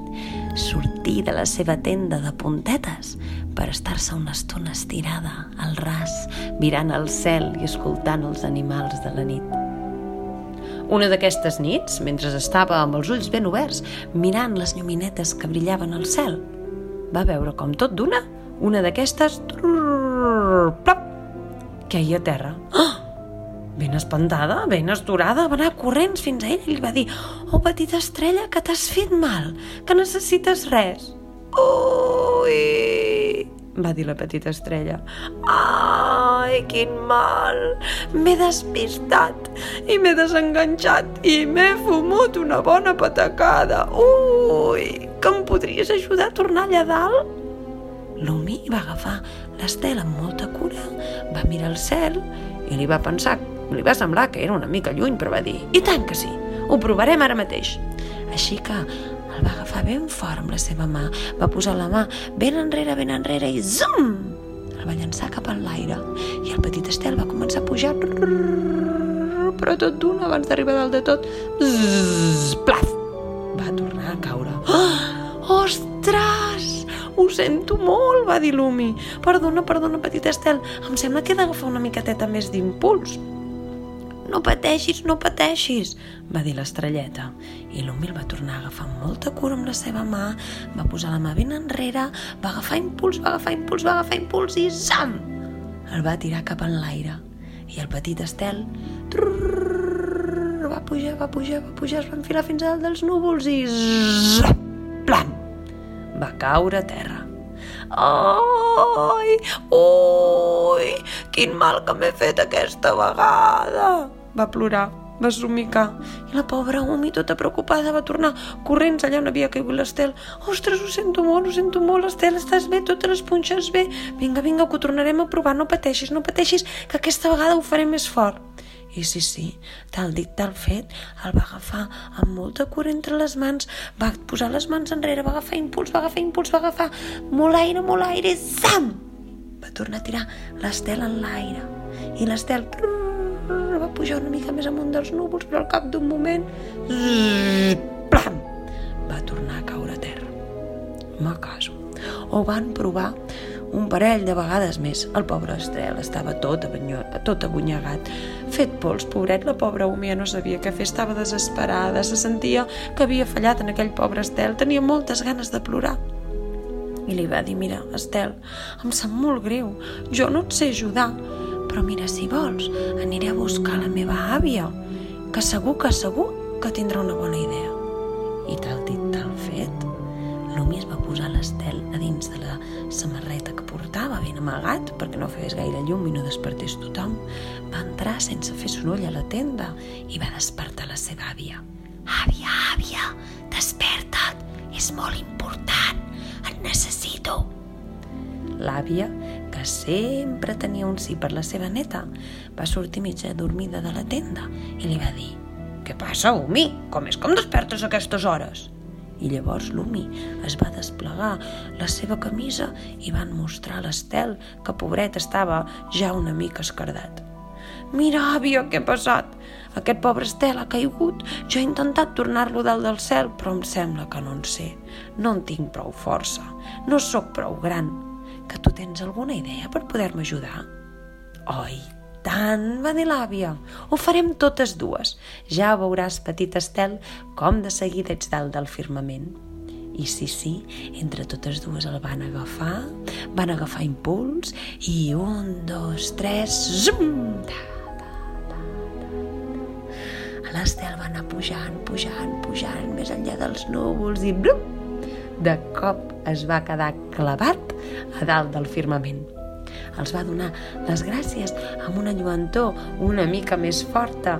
S8: sortir de la seva tenda de puntetes per estar-se una estona estirada al ras, mirant el cel i escoltant els animals de la nit. Una d'aquestes nits, mentre estava amb els ulls ben oberts, mirant les lluminetes que brillaven al cel, va veure com tot d'una, una d'aquestes plop, queia a terra. Oh! Ben espantada, ben esturada, va anar corrents fins a ell i li va dir «Oh, petita estrella, que t'has fet mal, que necessites res». «Ui!» va dir la petita estrella. «Ah, Ai, quin mal! M'he despistat i m'he desenganxat i m'he fumut una bona patacada. Ui, que em podries ajudar a tornar allà dalt? L'Umi va agafar l'Estel amb molta cura, va mirar el cel i li va pensar, li va semblar que era una mica lluny, però va dir, i tant que sí, ho provarem ara mateix. Així que el va agafar ben fort amb la seva mà, va posar la mà ben enrere, ben enrere i zum! Va llançar cap en l'aire i el petit Estel va començar a pujar però tot d'una abans d'arribar dalt de tot zzz, plaf va tornar a caure oh, ostres ho sento molt, va dir l'Umi. Perdona, perdona, petit Estel, em sembla que he d'agafar una miqueteta més d'impuls. No pateixis, no pateixis, va dir l'estrelleta. I l'Umi el va tornar a agafar molta cura amb la seva mà, va posar la mà ben enrere, va agafar impuls, va agafar impuls, va agafar impuls i zam! El va tirar cap en l'aire. I el petit Estel trrr, va pujar, va pujar, va pujar, es va enfilar fins a dalt dels núvols i zap, plam! Va caure a terra. Ai, ui, quin mal que m'he fet aquesta vegada! Va plorar, va somicar. I la pobra Umi, tota preocupada, va tornar corrents allà on havia caigut l'Estel. Ostres, ho sento molt, ho sento molt, Estel, estàs bé? Totes les punxes bé? Vinga, vinga, que ho tornarem a provar, no pateixis, no pateixis, que aquesta vegada ho farem més fort. I sí, sí, tal dit, tal fet, el va agafar amb molta cura entre les mans, va posar les mans enrere, va agafar impuls, va agafar impuls, va agafar molt aire, molt aire, zam! Va tornar a tirar l'estel en l'aire. I l'estel va pujar una mica més amunt dels núvols, però al cap d'un moment, plam, va tornar a caure a terra. M'acaso. Ho van provar un parell de vegades més. El pobre Estel estava tot, abanyo, tot abunyegat. Fet pols, pobret, la pobra Umia no sabia què fer, estava desesperada, se sentia que havia fallat en aquell pobre Estel, tenia moltes ganes de plorar. I li va dir, mira, Estel, em sap molt greu, jo no et sé ajudar, però mira, si vols, aniré a buscar la meva àvia, que segur que segur que tindrà una bona idea. I tal dit, tal fet, l'Umi es va posar l'estel a dins de la samarreta que portava, ben amagat, perquè no fes gaire llum i no despertés tothom. Va entrar sense fer soroll a la tenda i va despertar la seva àvia. Àvia, àvia, desperta't, és molt important, et necessito. L'àvia, que sempre tenia un sí per la seva neta, va sortir mitja dormida de la tenda i li va dir «Què passa, Umi? Com és em despertes a aquestes hores?» I llavors l'Umi es va desplegar la seva camisa i van mostrar l'Estel que pobret estava ja una mica escardat. Mira, àvia, què ha passat? Aquest pobre Estel ha caigut. Jo he intentat tornar-lo dalt del cel, però em sembla que no en sé. No en tinc prou força. No sóc prou gran. Que tu tens alguna idea per poder-me ajudar? Oi, tant, va dir l'àvia. Ho farem totes dues. Ja veuràs, petit Estel, com de seguida ets dalt del firmament. I sí, sí, entre totes dues el van agafar, van agafar impuls i un, dos, tres, zum! L'Estel va anar pujant, pujant, pujant, més enllà dels núvols i brum! De cop es va quedar clavat a dalt del firmament els va donar les gràcies amb una lluentor una mica més forta.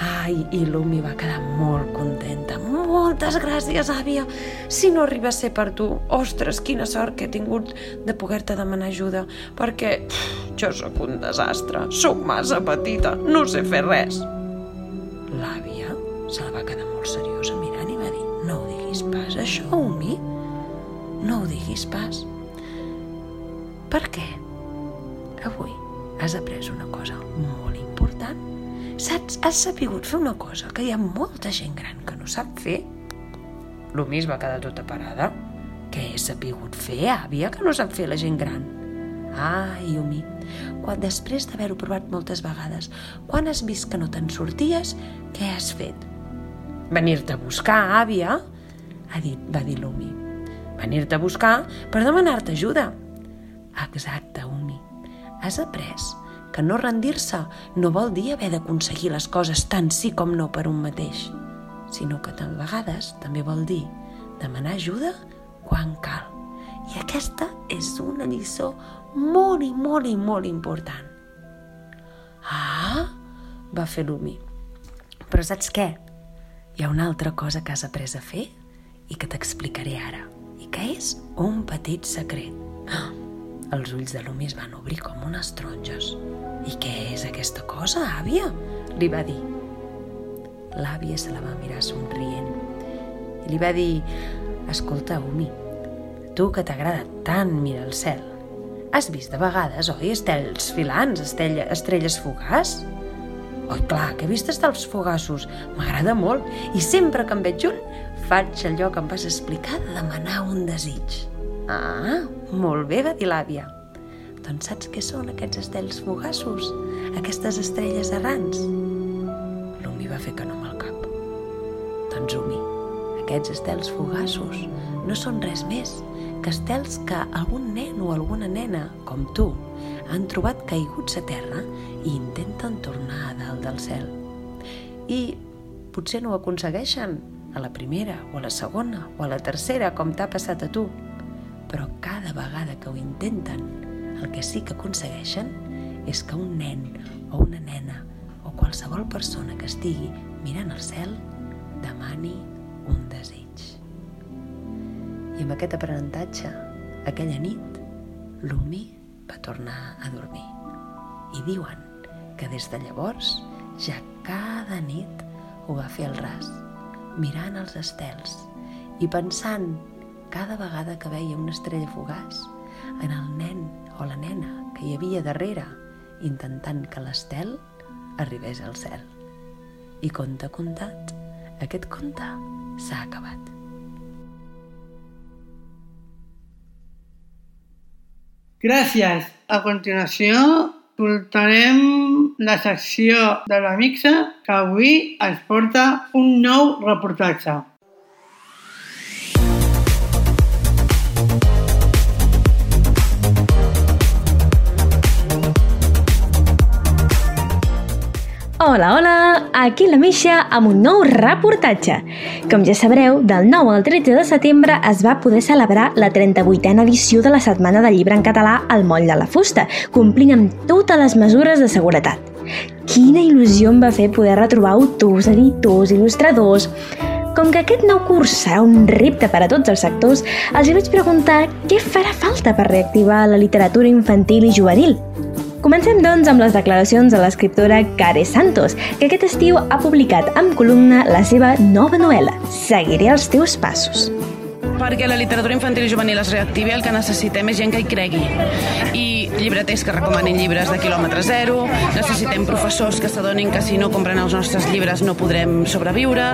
S8: Ai, i l'Umi va quedar molt contenta. Moltes gràcies, àvia. Si no arriba a ser per tu, ostres, quina sort que he tingut de poder-te demanar ajuda, perquè jo sóc un desastre, sóc massa petita, no sé fer res. L'àvia se la va quedar molt seriosa mirant diguis pas, això, Umi. No ho diguis pas. Per què? Avui has après una cosa molt important. Saps? Has sapigut fer una cosa que hi ha molta gent gran que no sap fer. L'Umi es va quedar tota parada. Què he sapigut fer, àvia, que no sap fer la gent gran? Ai, Umi, quan després d'haver-ho provat moltes vegades, quan has vist que no te'n sorties, què has fet? Venir-te a buscar, àvia, ha dit, va dir l'Umi. Venir-te a buscar per demanar-te ajuda. Exacte, Umi. Has après que no rendir-se no vol dir haver d'aconseguir les coses tant sí com no per un mateix, sinó que de vegades també vol dir demanar ajuda quan cal. I aquesta és una lliçó molt i molt i molt important. Ah, va fer l'Umi. Però saps què? Hi ha una altra cosa que has après a fer i que t'explicaré ara, i que és un petit secret. Ah, els ulls de l'Umi es van obrir com unes taronges. I què és aquesta cosa, àvia? Li va dir. L'àvia se la va mirar somrient i li va dir Escolta, Umi, tu que t'agrada tant mirar el cel, has vist de vegades, oi, estels filants, estella, estrelles fugaç? Oi, clar, que he vist estels fugaços. M'agrada molt. I sempre que en veig un, faig allò que em vas explicar de demanar un desig. Ah, molt bé, va dir l'àvia. Doncs saps què són aquests estels fugaços? Aquestes estrelles errants? L'Umi va fer que no amb el cap. Doncs, Umi, aquests estels fugaços no són res més que estels que algun nen o alguna nena, com tu, han trobat caiguts a terra i intenten tornar a dalt del cel. I potser no ho aconsegueixen a la primera o a la segona o a la tercera, com t'ha passat a tu. Però cada vegada que ho intenten, el que sí que aconsegueixen és que un nen o una nena o qualsevol persona que estigui mirant al cel demani un desig. I amb aquest aprenentatge, aquella nit, l'Umi va tornar a dormir. I diuen que des de llavors ja cada nit ho va fer al ras, mirant els estels i pensant cada vegada que veia una estrella fugaç en el nen o la nena que hi havia darrere intentant que l'estel arribés al cel. I conte contat, aquest conte s'ha acabat.
S1: Gràcies. A continuació, portarem la secció de la Mixa, que avui ens porta un nou reportatge.
S9: Hola, hola! Aquí la Misha amb un nou reportatge. Com ja sabreu, del 9 al 13 de setembre es va poder celebrar la 38a edició de la Setmana del Llibre en Català al Moll de la Fusta, complint amb totes les mesures de seguretat. Quina il·lusió em va fer poder retrobar autors, editors, il·lustradors... Com que aquest nou curs serà un repte per a tots els sectors, els hi vaig preguntar què farà falta per reactivar la literatura infantil i juvenil. Comencem, doncs, amb les declaracions de l'escriptora Care Santos, que aquest estiu ha publicat amb columna la seva nova novel·la, Seguiré els teus passos.
S10: Perquè la literatura infantil i juvenil es reactivi el que necessitem és gent que hi cregui. I llibreters que recomanin llibres de quilòmetre zero, necessitem professors que s'adonin que si no compren els nostres llibres no podrem sobreviure.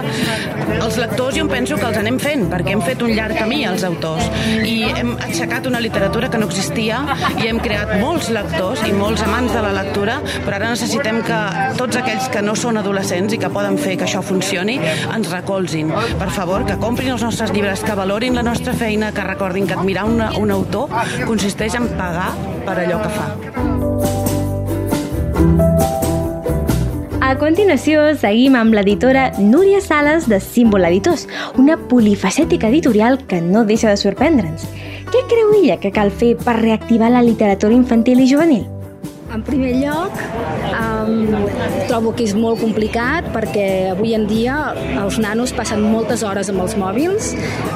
S10: Els lectors jo em penso que els anem fent, perquè hem fet un llarg camí els autors. I hem aixecat una literatura que no existia i hem creat molts lectors i molts amants de la lectura, però ara necessitem que tots aquells que no són adolescents i que poden fer que això funcioni, ens recolzin. Per favor, que comprin els nostres llibres, que valorin la nostra feina, que recordin que admirar una, un autor consisteix en pagar per allò que fa.
S9: A continuació, seguim amb l'editora Núria Sales de Símbol Editors, una polifacètica editorial que no deixa de sorprendre'ns. Què creu ella que cal fer per reactivar la literatura infantil i juvenil?
S11: En primer lloc, um, trobo que és molt complicat perquè avui en dia els nanos passen moltes hores amb els mòbils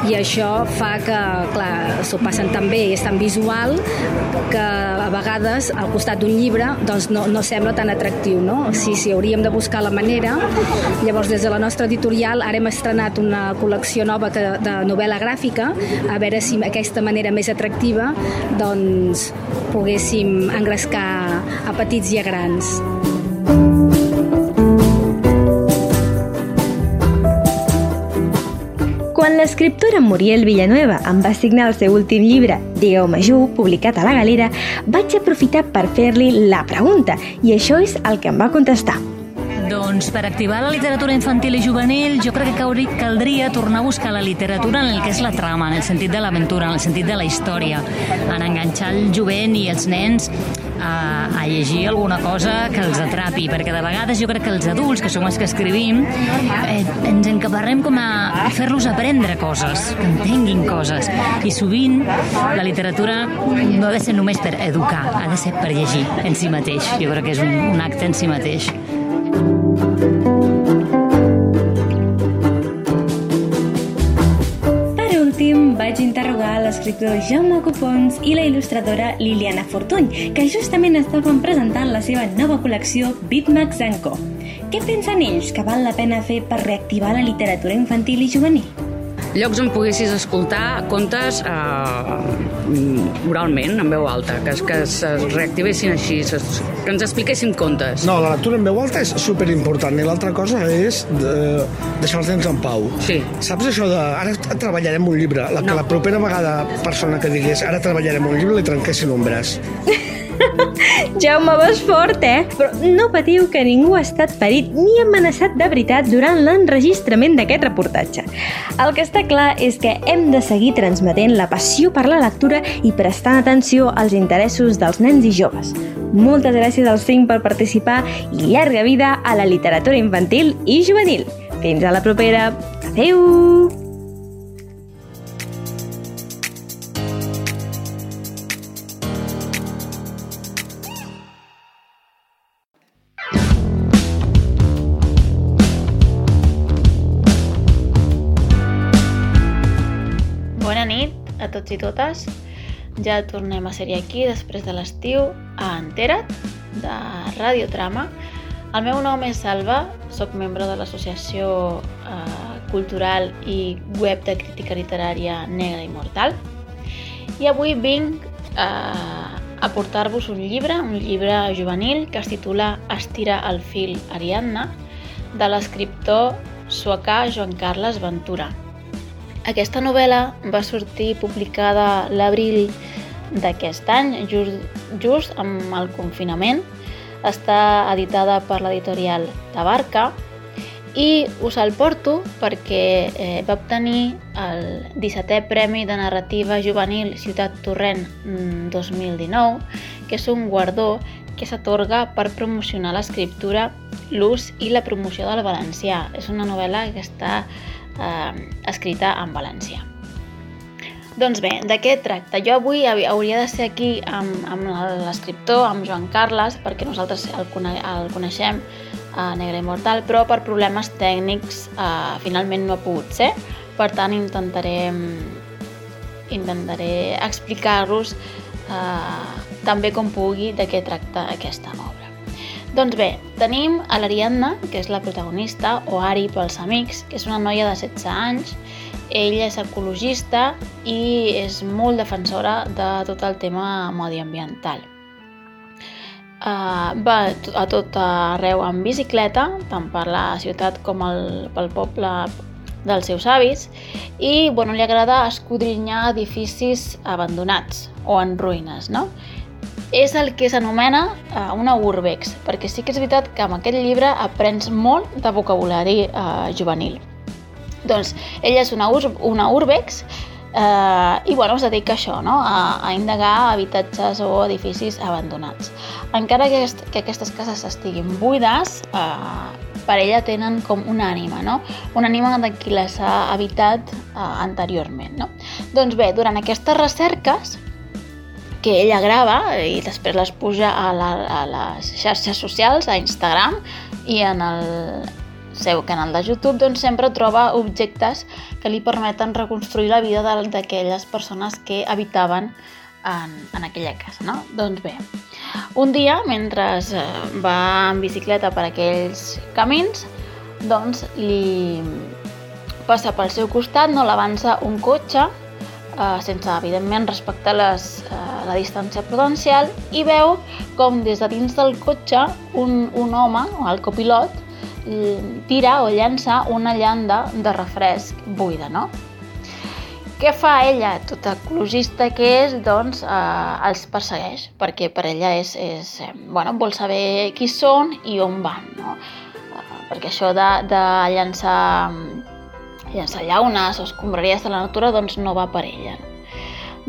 S11: i això fa que, clar, s'ho passen tan bé i és tan visual que a vegades al costat d'un llibre doncs no, no sembla tan atractiu, no? Sí, sí, hauríem de buscar la manera. Llavors, des de la nostra editorial, ara hem estrenat una col·lecció nova que, de novel·la gràfica, a veure si aquesta manera més atractiva doncs poguéssim engrescar a petits i a grans.
S9: Quan l'escriptora Muriel Villanueva em va signar el seu últim llibre, Diego Majú, publicat a la Galera, vaig aprofitar per fer-li la pregunta i això és el que em va contestar.
S12: Doncs per activar la literatura infantil i juvenil jo crec que caldria tornar a buscar la literatura en el que és la trama, en el sentit de l'aventura, en el sentit de la història, en enganxar el jovent i els nens a, a llegir alguna cosa que els atrapi, perquè de vegades jo crec que els adults, que som els que escrivim, eh, ens encaparrem com a fer-los aprendre coses, que entenguin coses. I sovint la literatura no ha de ser només per educar, ha de ser per llegir en si mateix. Jo crec que és un, un acte en si mateix.
S9: Per vaig interrogar l'escriptor Jaume Copons i la il·lustradora Liliana Fortuny, que justament estaven presentant la seva nova col·lecció Bitmax Co. Què pensen ells que val la pena fer per reactivar la literatura infantil i juvenil?
S13: Llocs on poguessis escoltar contes eh, oralment, en veu alta, que, que es reactivessin així, que ens expliquéssim contes.
S14: No, la lectura en veu alta és superimportant i l'altra cosa és de, deixar els nens en pau.
S13: Sí.
S14: Saps això de ara treballarem un llibre? La, que la propera vegada persona que digués ara treballarem un llibre li trenquessin un braç.
S9: Jaume, vas fort, eh? Però no patiu que ningú ha estat ferit ni amenaçat de veritat durant l'enregistrament d'aquest reportatge. El que està clar és que hem de seguir transmetent la passió per la lectura i prestant atenció als interessos dels nens i joves. Moltes gràcies als cinc per participar i llarga vida a la literatura infantil i juvenil. Fins a la propera. Adeu!
S15: Tots i totes. Ja tornem a ser aquí després de l'estiu a Entera't, de Radiotrama. El meu nom és Salva, sóc membre de l'associació eh, cultural i web de crítica literària Negra i Mortal. I avui vinc eh, a portar-vos un llibre, un llibre juvenil que es titula Estira el fil Ariadna, de l'escriptor suecà Joan Carles Ventura. Aquesta novel·la va sortir publicada l'abril d'aquest any, just, just amb el confinament. Està editada per l'editorial Tabarca i us el porto perquè eh, va obtenir el 17è Premi de Narrativa Juvenil Ciutat Torrent mm, 2019, que és un guardó que s'atorga per promocionar l'escriptura, l'ús i la promoció del valencià. És una novel·la que està eh, escrita en valencià. Doncs bé, de què tracta? Jo avui hauria de ser aquí amb, amb l'escriptor, amb Joan Carles, perquè nosaltres el, cone el coneixem a Negre Immortal, però per problemes tècnics eh, finalment no ha pogut ser. Per tant, intentaré, intentaré explicar-vos eh, també com pugui de què tracta aquesta obra. Doncs bé, tenim a l'Ariadna, que és la protagonista, o Ari pels amics, que és una noia de 16 anys. Ella és ecologista i és molt defensora de tot el tema mediambiental. Uh, va a tot arreu en bicicleta, tant per la ciutat com el, pel poble dels seus avis, i bueno, li agrada escudrinyar edificis abandonats o en ruïnes, no? És el que s'anomena uh, una urbex, perquè sí que és veritat que amb aquest llibre aprens molt de vocabulari uh, juvenil. Doncs ella és una, ur una urbex eh, i bueno, es dedica a això, no? a, a indagar habitatges o edificis abandonats. Encara que, aquest, que aquestes cases estiguin buides, eh, per ella tenen com una ànima, no? una ànima de qui les ha habitat eh, anteriorment. No? Doncs bé, durant aquestes recerques, que ella grava i després les puja a, la, a les xarxes socials, a Instagram i en el seu canal de YouTube, doncs sempre troba objectes que li permeten reconstruir la vida d'aquelles persones que habitaven en, en aquella casa. No? Doncs bé, un dia, mentre eh, va en bicicleta per aquells camins, doncs li passa pel seu costat, no l'avança un cotxe eh, sense, evidentment, respectar les, eh, la distància prudencial i veu com des de dins del cotxe un, un home, el copilot, tira o llança una llanda de refresc buida, no? Què fa ella, tota ecologista que és, doncs eh, els persegueix, perquè per ella és, és eh, bueno, vol saber qui són i on van, no? Eh, perquè això de, de llançar, llançar llaunes o escombraries de la natura doncs no va per ella.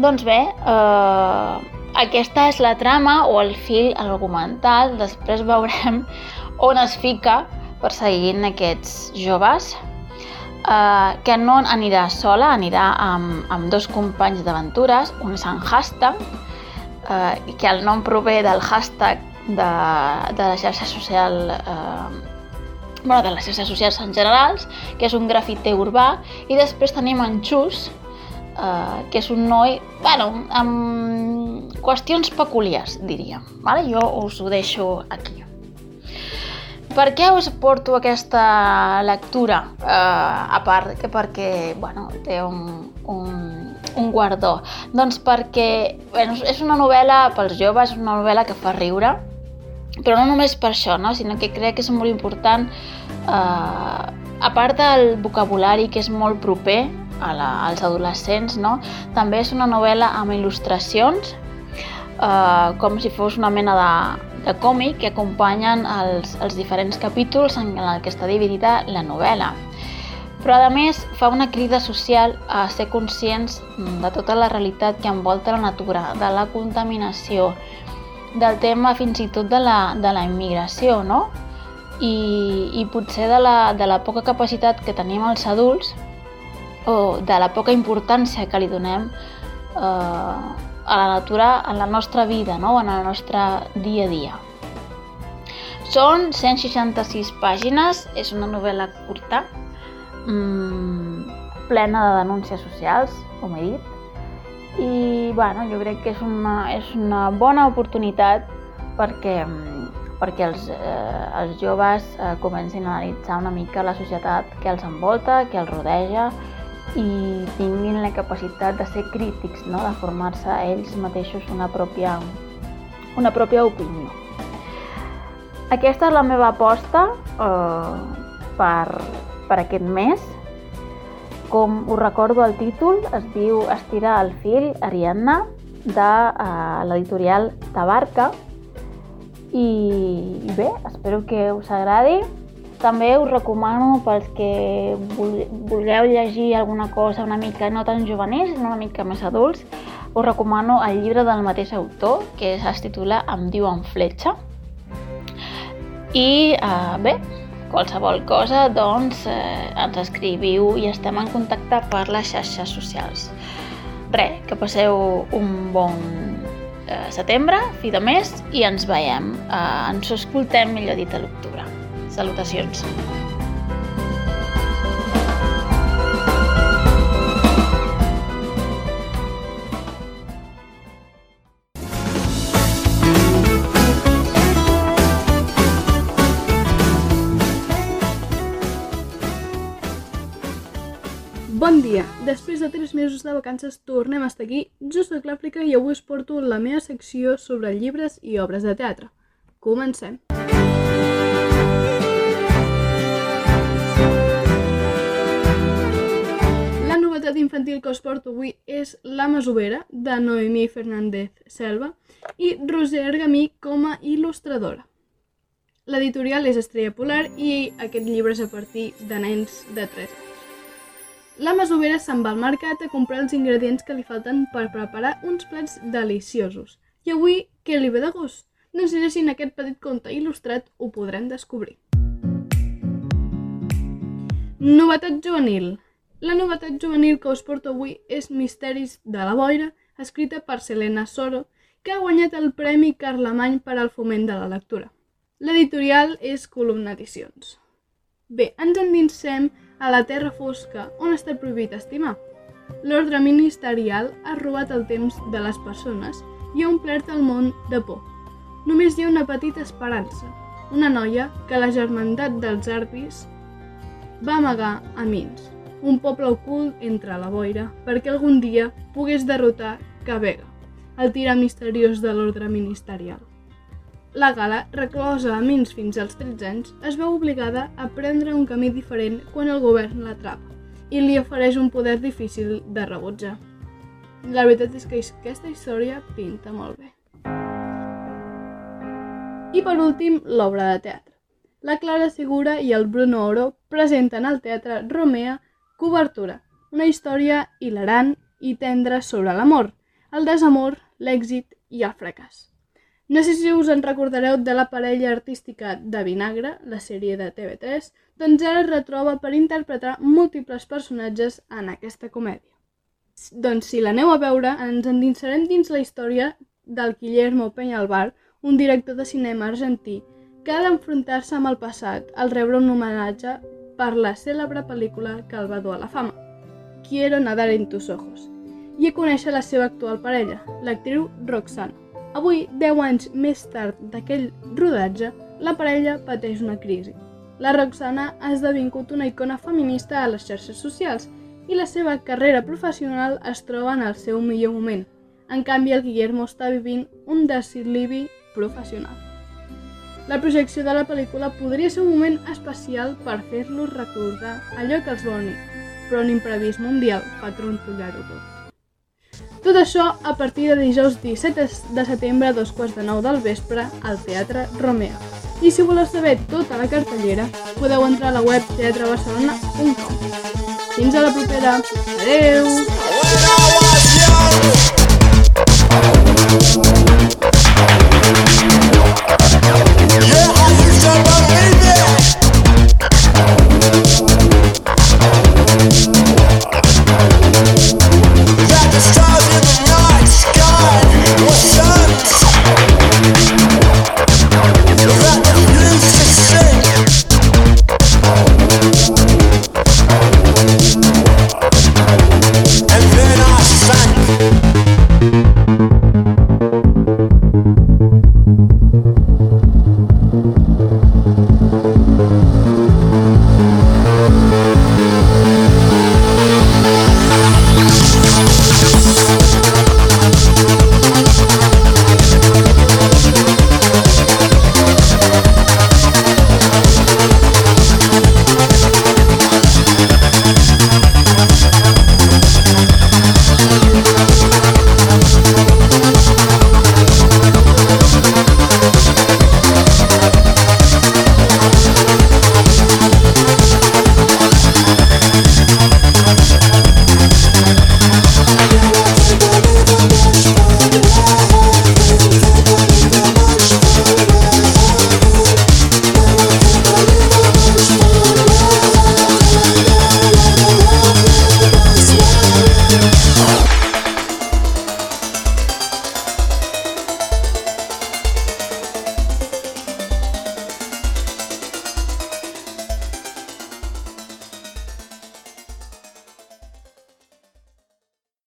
S15: Doncs bé, eh, aquesta és la trama o el fil argumental. Després veurem on es fica perseguint aquests joves eh, que no anirà sola, anirà amb, amb dos companys d'aventures, un és en hashtag, eh, que el nom prové del hashtag de, de la xarxa social eh, bueno, de les xarxes socials en generals, que és un grafiter urbà, i després tenim en Xus, eh, que és un noi, bueno, amb qüestions peculiars, diríem. Vale? Jo us ho deixo aquí. Per què us porto aquesta lectura? Eh, a part que perquè bueno, té un, un, un guardó. Doncs perquè bueno, és una novel·la pels joves, és una novel·la que fa riure, però no només per això, no? sinó que crec que és molt important, eh, a part del vocabulari que és molt proper a la, als adolescents, no? també és una novel·la amb il·lustracions, eh, com si fos una mena de, de còmic que acompanyen els, els diferents capítols en el que està dividida la novel·la. Però a més fa una crida social a ser conscients de tota la realitat que envolta la natura, de la contaminació, del tema fins i tot de la, de la immigració, no? I, i potser de la, de la poca capacitat que tenim els adults o de la poca importància que li donem eh, a la natura en la nostra vida, no? en el nostre dia a dia. Són 166 pàgines, és una novel·la curta, mmm, plena de denúncies socials, com he dit, i bueno, jo crec que és una, és una bona oportunitat perquè, perquè els, eh, els joves eh, comencin a analitzar una mica la societat que els envolta, que els rodeja i tinguin la capacitat de ser crítics, no? de formar-se ells mateixos una pròpia, una pròpia opinió. Aquesta és la meva aposta eh, per, per aquest mes, com us recordo el títol, es diu Estira el fil, Ariadna, de uh, l'editorial Tabarca. I, I bé, espero que us agradi. També us recomano pels que vulgueu llegir alguna cosa una mica no tan juvenil, sinó una mica més adults, us recomano el llibre del mateix autor, que es titula Em diuen fletxa. I uh, bé, qualsevol cosa, doncs eh, ens escriviu i estem en contacte per les xarxes socials. Res, que passeu un bon eh, setembre, fi de mes, i ens veiem, eh, ens escoltem, millor dit, a l'octubre. Salutacions!
S16: Bon dia! Després de 3 mesos de vacances tornem a estar aquí. Jo soc l'Àfrica i avui us porto la meva secció sobre llibres i obres de teatre. Comencem! La novetat infantil que us porto avui és La Masovera, de Noemí Fernández Selva, i Roser Argamí com a il·lustradora. L'editorial és Estrella Polar i aquest llibre és a partir de nens de 3 anys. La masovera se'n va al mercat a comprar els ingredients que li falten per preparar uns plats deliciosos. I avui, què li ve de gust? Doncs llegint aquest petit conte il·lustrat ho podrem descobrir. Novetat juvenil. La novetat juvenil que us porto avui és Misteris de la boira, escrita per Selena Soro, que ha guanyat el Premi Carlemany per al foment de la lectura. L'editorial és Columna Edicions. Bé, ens endinsem a la terra fosca on està prohibit estimar. L'ordre ministerial ha robat el temps de les persones i ha omplert el món de por. Només hi ha una petita esperança, una noia que la germandat dels arbis va amagar a Mins, un poble ocult entre la boira, perquè algun dia pogués derrotar Cabega, el tirà misteriós de l'ordre ministerial. La gala, reclosa a Mins fins als 13 anys, es veu obligada a prendre un camí diferent quan el govern l'atrapa i li ofereix un poder difícil de rebutjar. La veritat és que aquesta història pinta molt bé. I per últim, l'obra de teatre. La Clara Segura i el Bruno Oro presenten al Teatre Romea Cobertura, una història hilarant i tendra sobre l'amor, el desamor, l'èxit i el fracàs. No sé si us en recordareu de la parella artística de Vinagre, la sèrie de TV3, doncs ara es retroba per interpretar múltiples personatges en aquesta comèdia. Doncs si l'aneu a veure, ens endinsarem dins la història del Guillermo Peñalbar, un director de cinema argentí que ha d'enfrontar-se amb el passat al rebre un homenatge per la cèlebre pel·lícula que el va dur a la fama, Quiero nadar en tus ojos, i a conèixer la seva actual parella, l'actriu Roxana. Avui, 10 anys més tard d'aquell rodatge, la parella pateix una crisi. La Roxana ha esdevingut una icona feminista a les xarxes socials i la seva carrera professional es troba en el seu millor moment. En canvi, el Guillermo està vivint un desil·libi professional. La projecció de la pel·lícula podria ser un moment especial per fer-los recordar allò que els va unir, però un imprevist mundial fa trontollar-ho tot. Tot això a partir de dijous 17 de setembre a dos quarts de nou del vespre al Teatre Romea. I si voleu saber tota la cartellera, podeu entrar a la web teatrebarcelona.com. Fins a la propera! Adeu! Yeah!